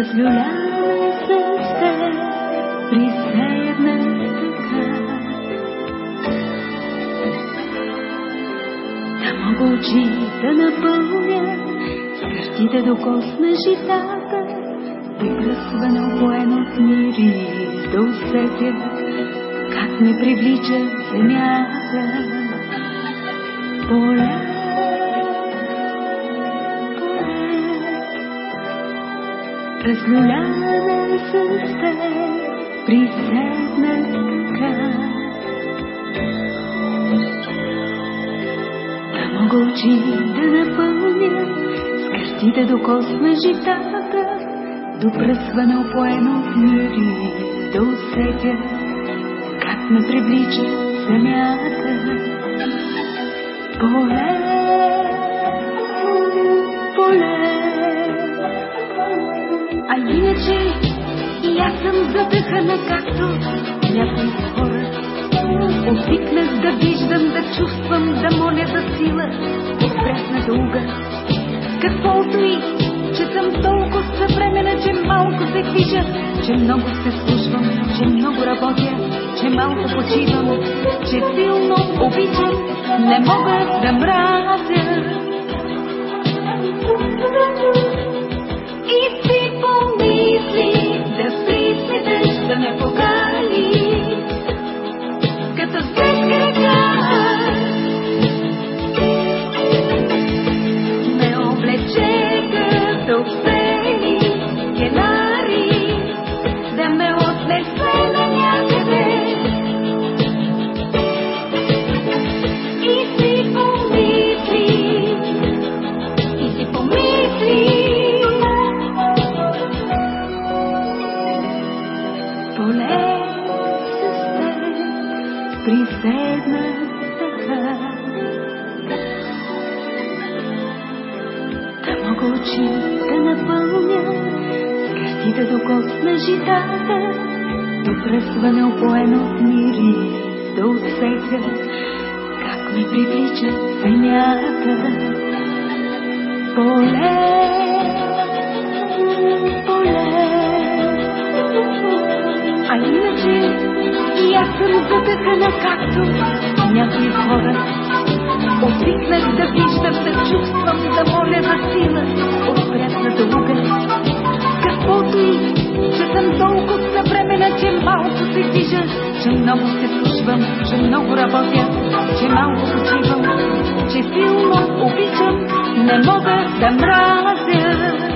разлюляна сърце, присъедна така. Да мога очи да напълня, с картите докосна житата, и пръсвана обоен от мири, да как ме привлича земята разлюляна сърце, приседна така. Да мога очи да напълня, с картите докосна житата, до пръсвана опоена от мири, да усетя как ме привлича земята поле, задъхана, както някои хора. Обикнах да виждам, да чувствам, да моля за сила от пресна дълга. Каквото и, че съм толкова съвременна, че малко се движа, че много се слушвам, че много работя, че малко почивам, че силно обичам, не мога да мразя. Присметеш, да с картите докосна житата, до пръсване опоена от мири, да усетя как ми привлича земята. Поле, поле, а иначе и аз съм задъхана, както някои хора. Обикнах да виждам, да чувствам, да моля за сила от пресната луга. Каквото и, че съм толкова съвременна, че малко се движа, че много се слушвам, че много работя, че малко почивам, че силно обичам, не мога да мразя.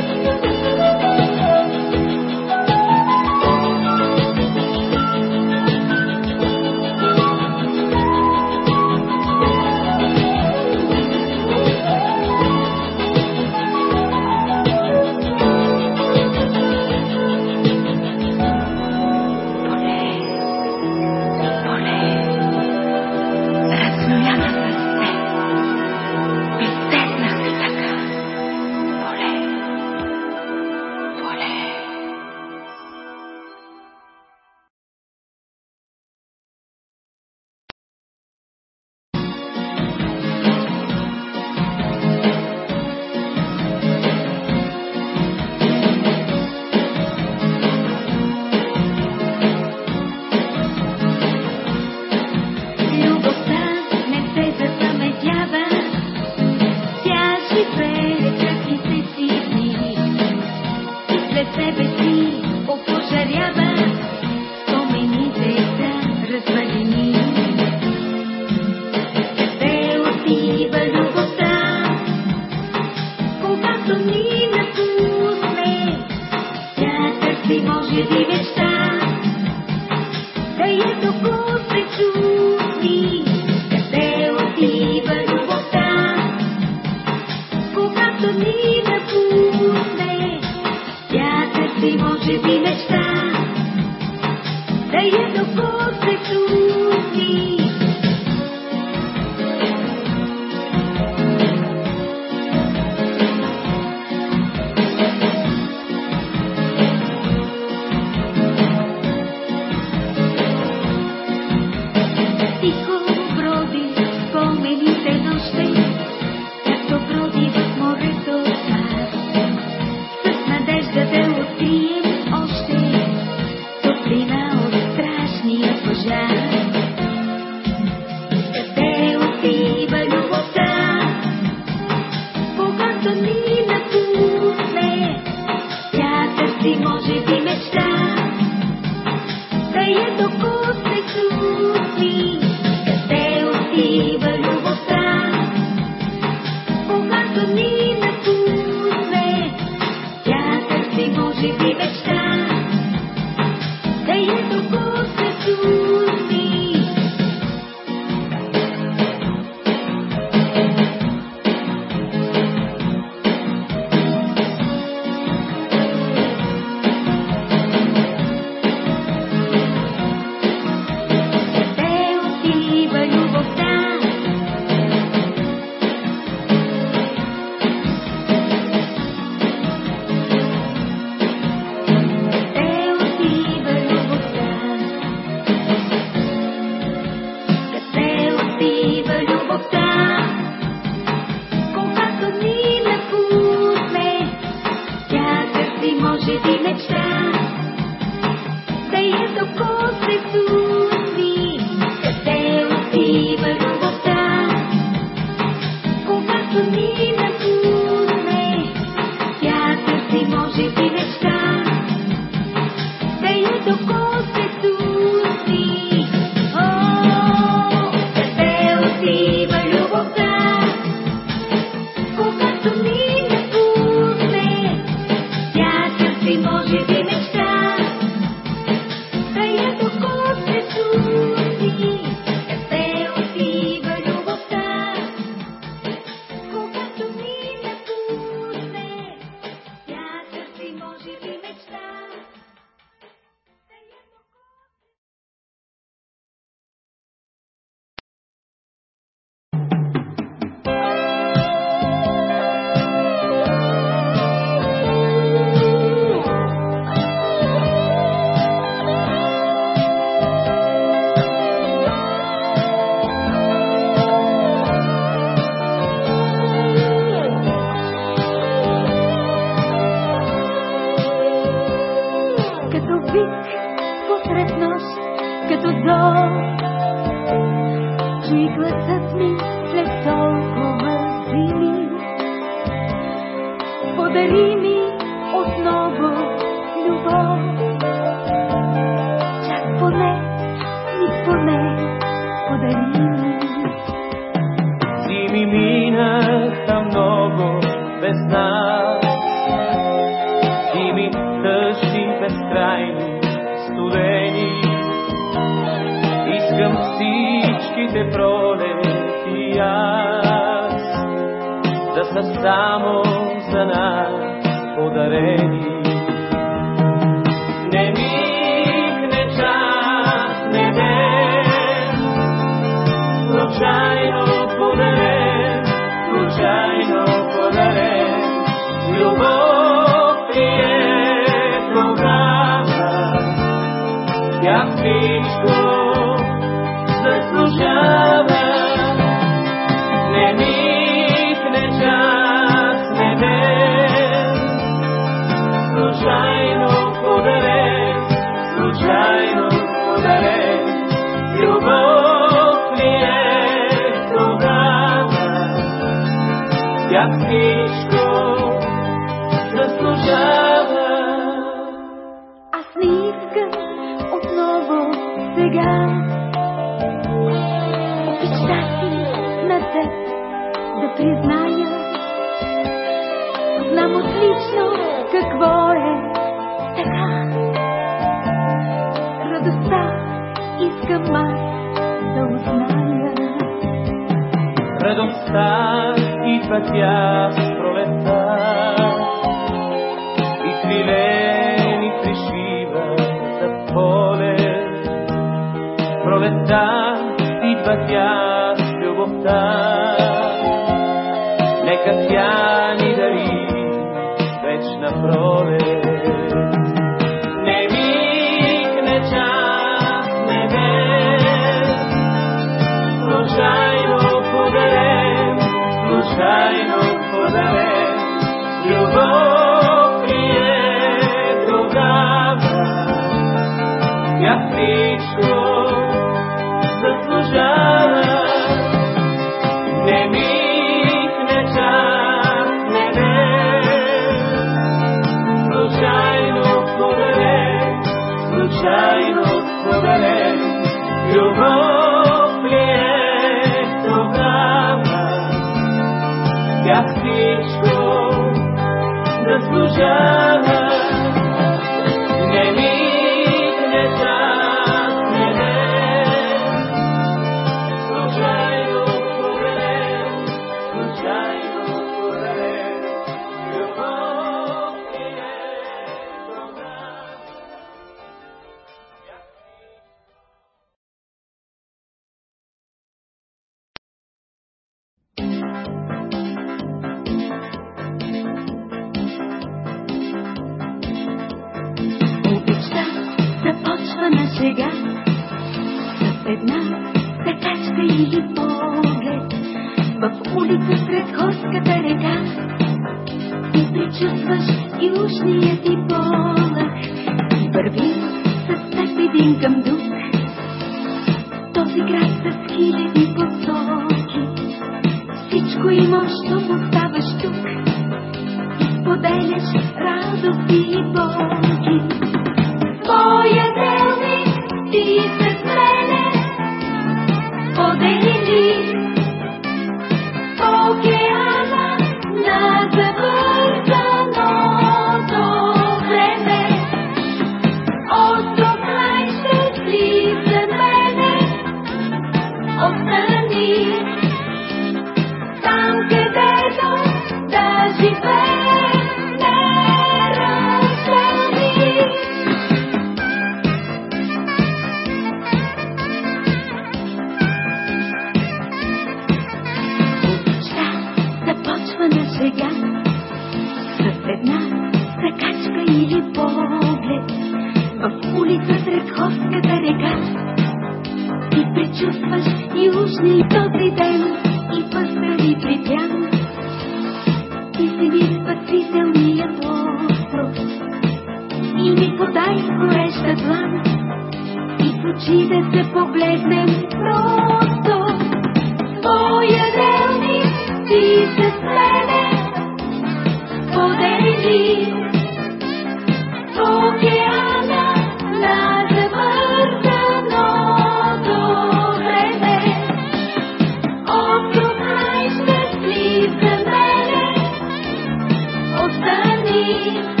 Thank you.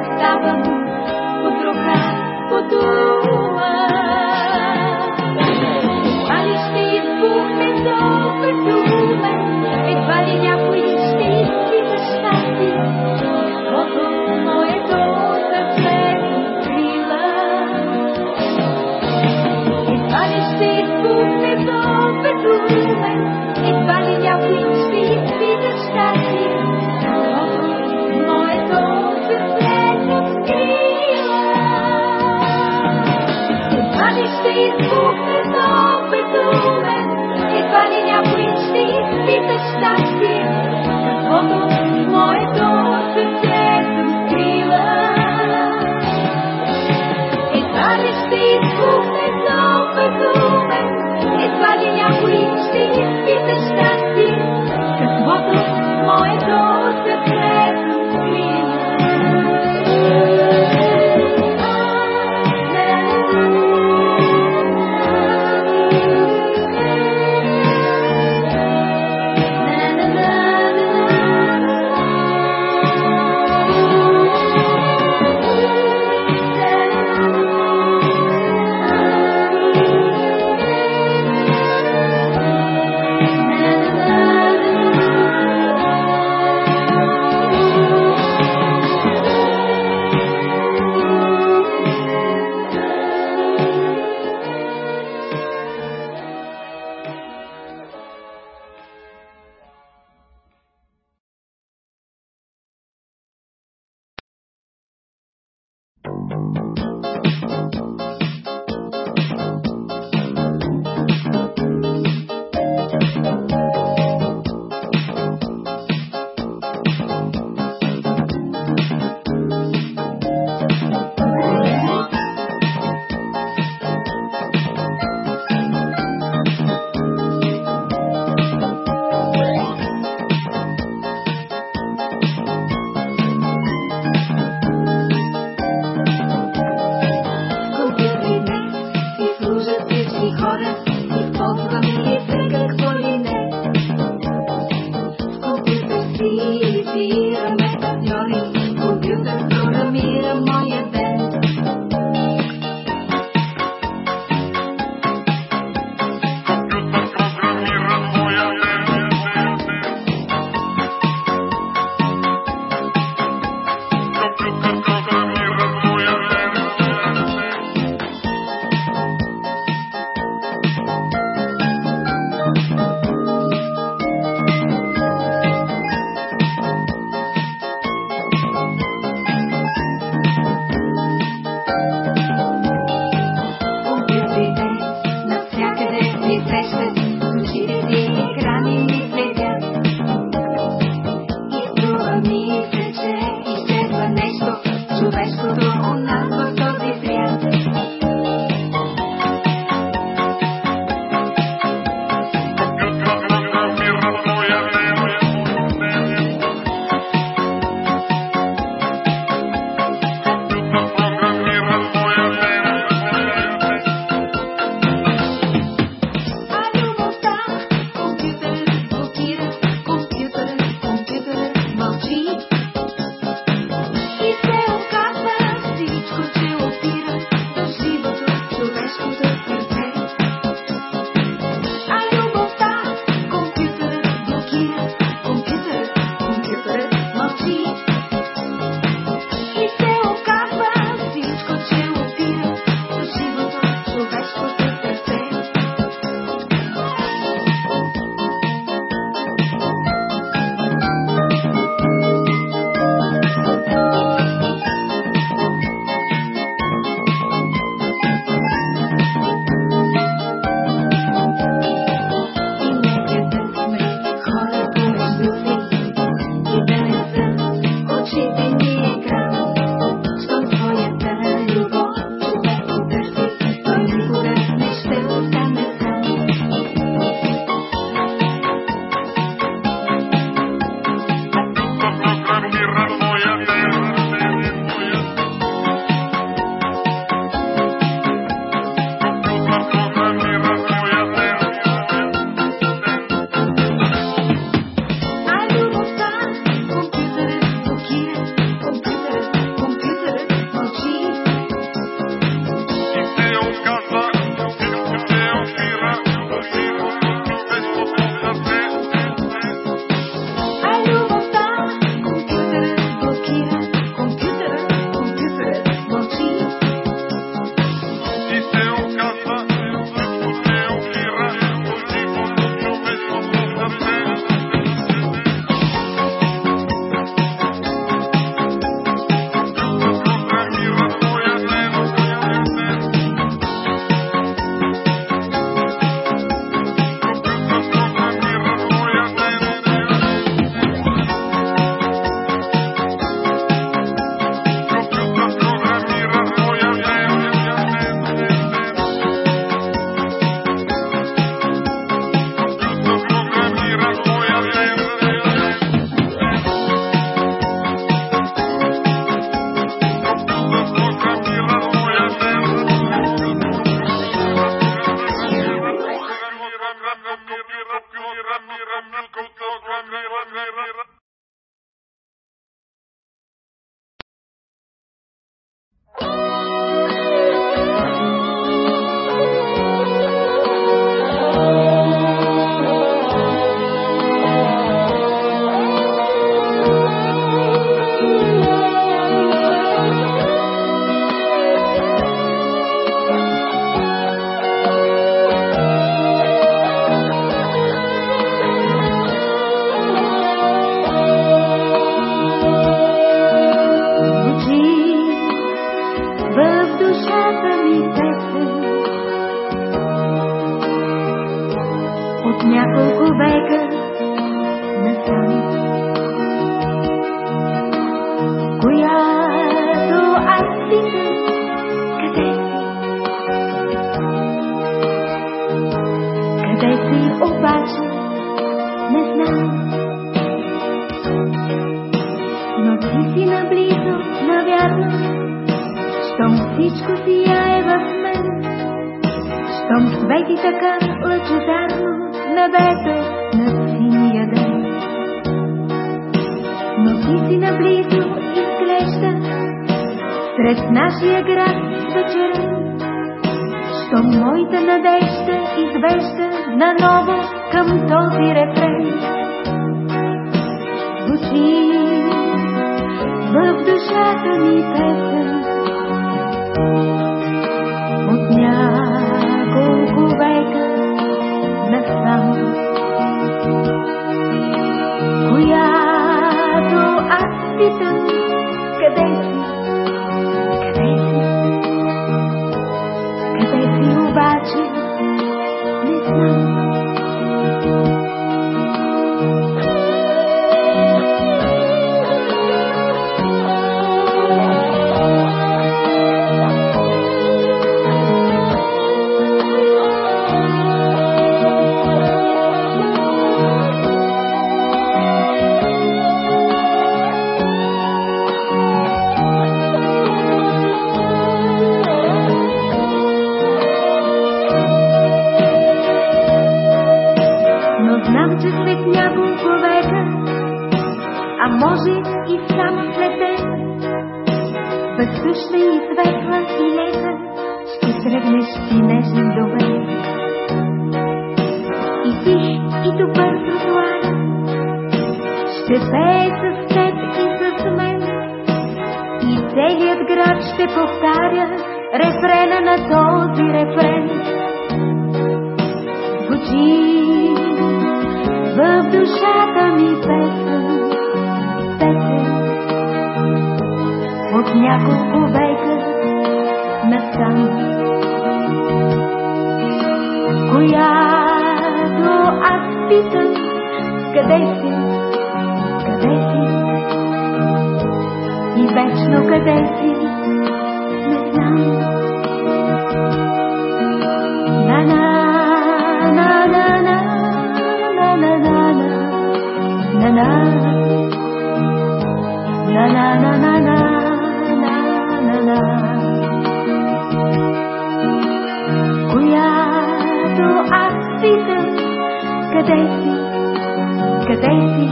представам под рука, под. Тук съм безумен, едва ли някой ще изпита щастие. Лети така лъчезарно небето на синия ден. Но ти си наблизо изглежда сред нашия град вечерен. Що моята надежда извежда наново към този рефрен. Звучи в душата ми песен. къде си?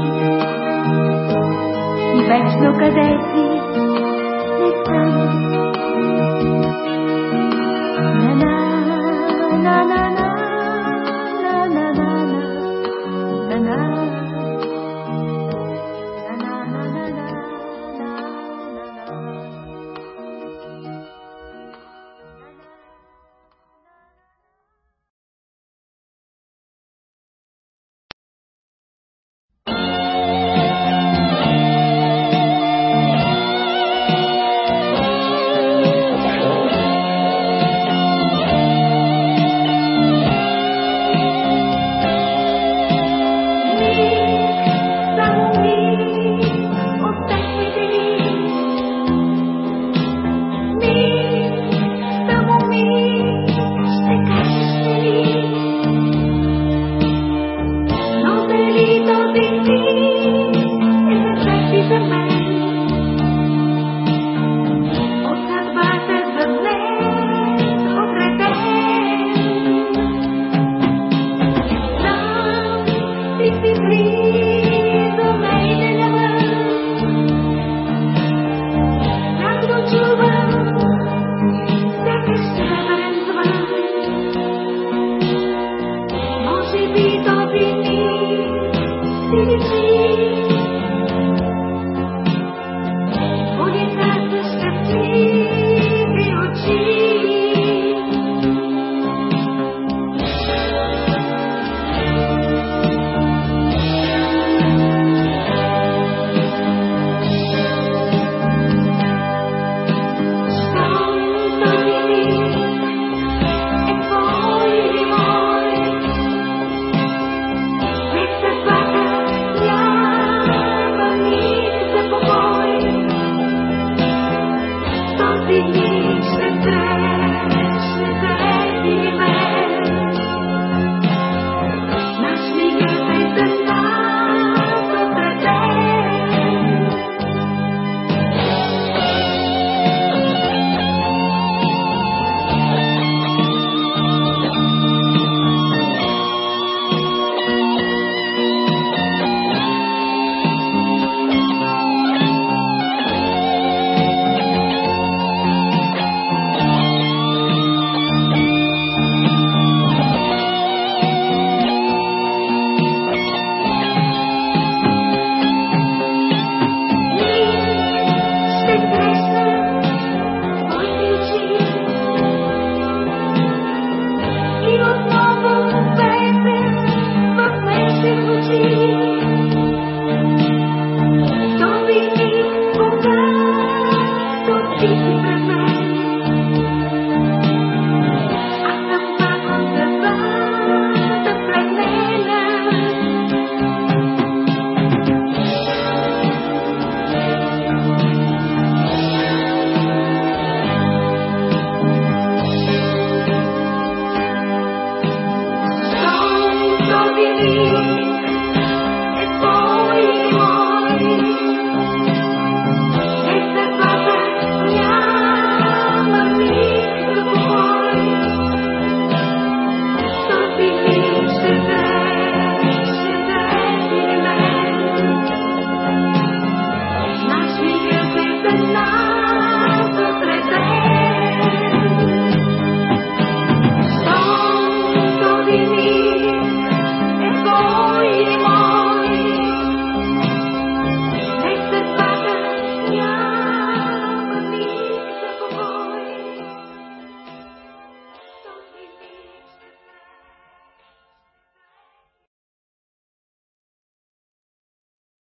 И вечно къде си?